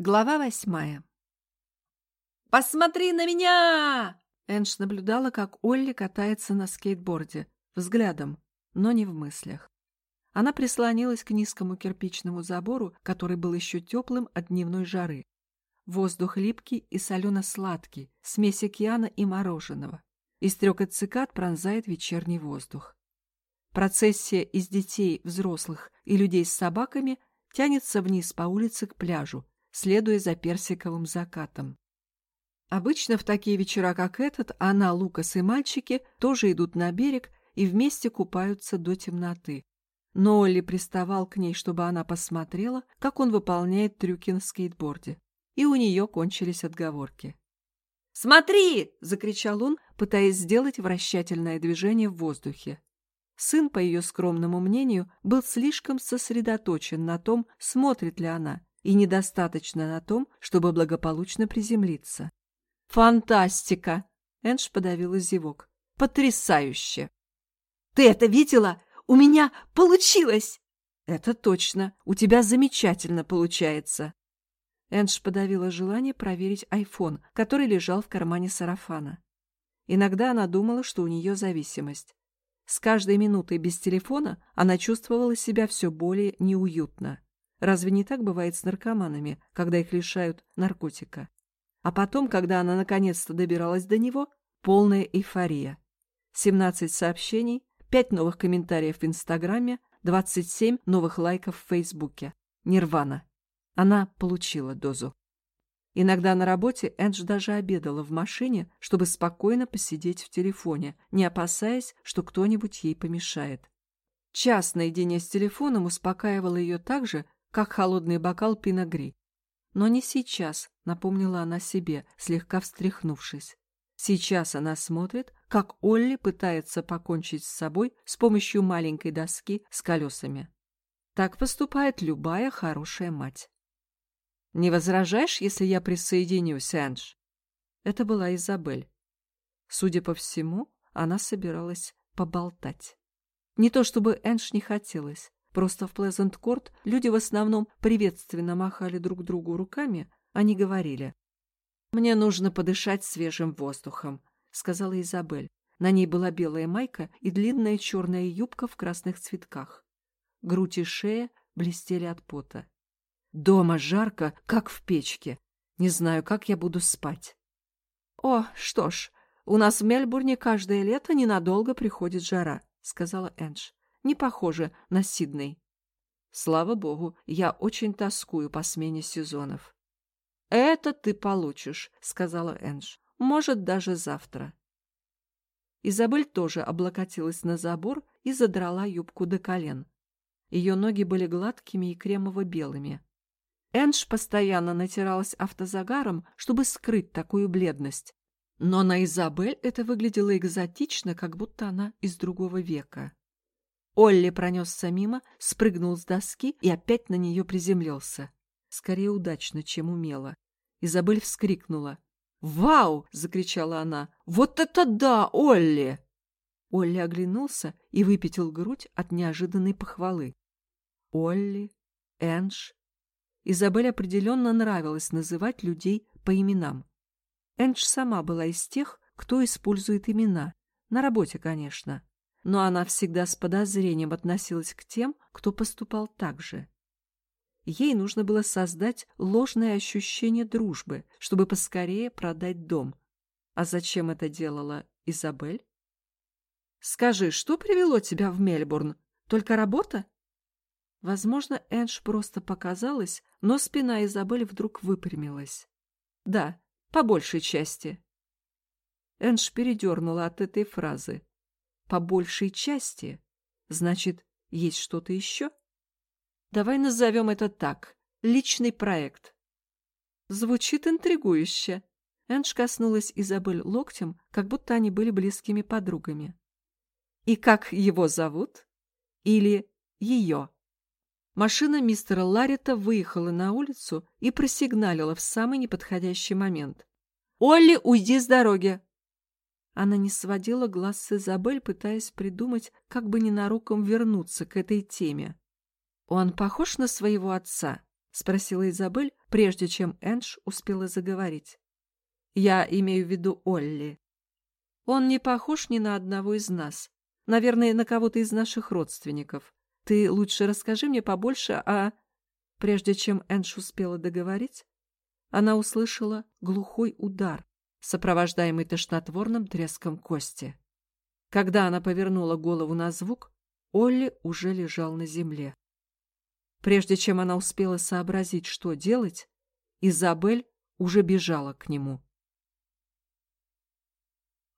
Глава восьмая. «Посмотри на меня!» Эндж наблюдала, как Олли катается на скейтборде, взглядом, но не в мыслях. Она прислонилась к низкому кирпичному забору, который был еще теплым от дневной жары. Воздух липкий и солено-сладкий, смесь океана и мороженого. И стрекот цикад пронзает вечерний воздух. Процессия из детей, взрослых и людей с собаками тянется вниз по улице к пляжу, следуя за персиковым закатом. Обычно в такие вечера, как этот, она, Лукас и мальчики тоже идут на берег и вместе купаются до темноты. Но Олли приставал к ней, чтобы она посмотрела, как он выполняет трюки на скейтборде. И у нее кончились отговорки. «Смотри!» — закричал он, пытаясь сделать вращательное движение в воздухе. Сын, по ее скромному мнению, был слишком сосредоточен на том, смотрит ли она, и недостаточно на том, чтобы благополучно приземлиться. «Фантастика!» — Эндж подавила зевок. «Потрясающе!» «Ты это видела? У меня получилось!» «Это точно. У тебя замечательно получается!» Эндж подавила желание проверить айфон, который лежал в кармане сарафана. Иногда она думала, что у нее зависимость. С каждой минутой без телефона она чувствовала себя все более неуютно. Разве не так бывает с наркоманами, когда их лишают наркотика? А потом, когда она наконец-то добиралась до него, полная эйфория. 17 сообщений, 5 новых комментариев в Инстаграме, 27 новых лайков в Фейсбуке. Нирвана. Она получила дозу. Иногда на работе Эндж даже обедала в машине, чтобы спокойно посидеть в телефоне, не опасаясь, что кто-нибудь ей помешает. Час наедине с телефоном успокаивала ее так же, как холодный бокал пиногри. Но не сейчас, напомнила она себе, слегка встряхнувшись. Сейчас она смотрит, как Олли пытается покончить с собой с помощью маленькой доски с колесами. Так поступает любая хорошая мать. «Не возражаешь, если я присоединюсь, Эндж?» Это была Изабель. Судя по всему, она собиралась поболтать. Не то чтобы Эндж не хотелось, Просто в Плезент-Корт люди в основном приветственно махали друг другу руками, а не говорили. «Мне нужно подышать свежим воздухом», — сказала Изабель. На ней была белая майка и длинная черная юбка в красных цветках. Грудь и шея блестели от пота. «Дома жарко, как в печке. Не знаю, как я буду спать». «О, что ж, у нас в Мельбурне каждое лето ненадолго приходит жара», — сказала Эндж не похоже на Сидней. Слава богу, я очень тоскую по смене сезонов. «Это ты получишь», — сказала Эндж. «Может, даже завтра». Изабель тоже облокотилась на забор и задрала юбку до колен. Ее ноги были гладкими и кремово-белыми. Эндж постоянно натиралась автозагаром, чтобы скрыть такую бледность. Но на Изабель это выглядело экзотично, как будто она из другого века. Олли пронесся мимо, спрыгнул с доски и опять на нее приземлился. Скорее удачно, чем умело. Изабель вскрикнула. «Вау!» — закричала она. «Вот это да, Олли!» Олли оглянулся и выпятил грудь от неожиданной похвалы. Олли, Эндж. Изабель определенно нравилось называть людей по именам. Эндж сама была из тех, кто использует имена. На работе, конечно но она всегда с подозрением относилась к тем, кто поступал так же. Ей нужно было создать ложное ощущение дружбы, чтобы поскорее продать дом. А зачем это делала Изабель? «Скажи, что привело тебя в Мельбурн? Только работа?» Возможно, Эндж просто показалось, но спина Изабель вдруг выпрямилась. «Да, по большей части». Эндж передернула от этой фразы по большей части. Значит, есть что-то еще? Давай назовем это так. Личный проект. Звучит интригующе. Эндж коснулась Изабель локтем, как будто они были близкими подругами. И как его зовут? Или ее? Машина мистера Ларрита выехала на улицу и просигналила в самый неподходящий момент. «Олли, уйди с дороги!» Она не сводила глаз с Изабель, пытаясь придумать, как бы ненароком вернуться к этой теме. «Он похож на своего отца?» — спросила Изабель, прежде чем Эндж успела заговорить. «Я имею в виду Олли. Он не похож ни на одного из нас. Наверное, на кого-то из наших родственников. Ты лучше расскажи мне побольше о...» Прежде чем Эндж успела договорить, она услышала глухой удар, сопровождаемый тошнотворным треском кости. Когда она повернула голову на звук, Олли уже лежал на земле. Прежде чем она успела сообразить, что делать, Изабель уже бежала к нему.